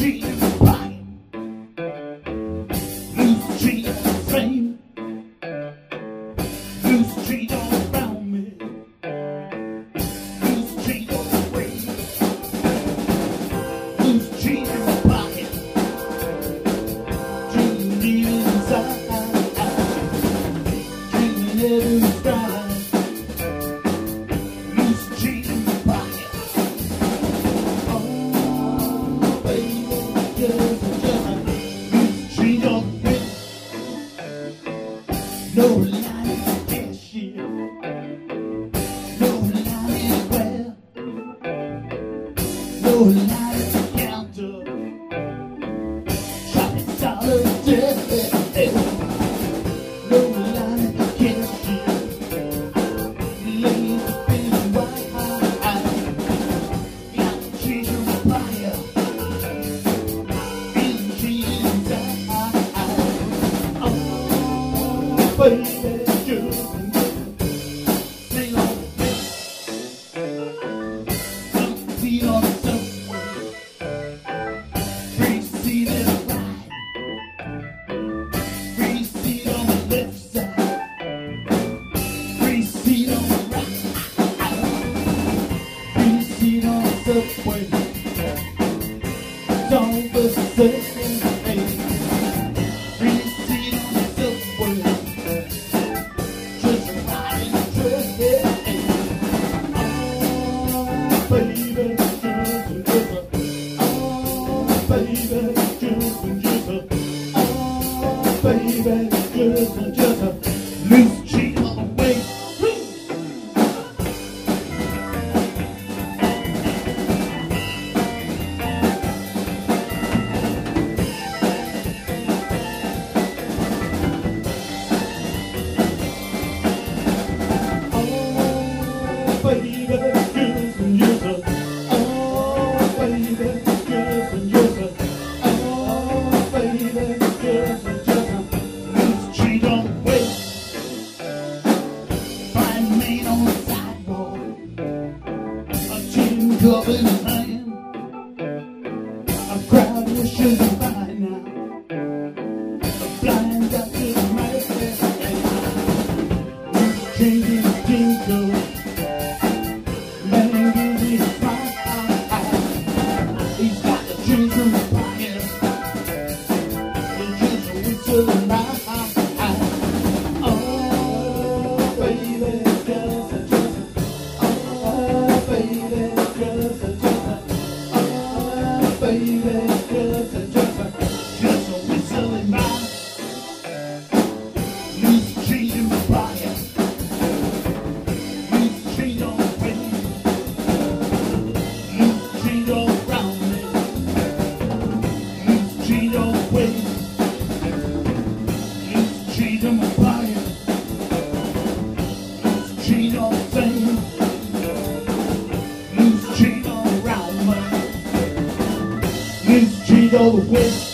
Jesus. No line of cashier. No line where. No line baby. Free seat the. Free seat on the left side. Free seat on the right. Free seat on the subway. Don't be baby, just, just, loose cup in his hand. A crowd you shouldn't by now. Blind got to the man. He's changing jingle. Man a smile. He's got the. The and I. Oh, baby, baby, with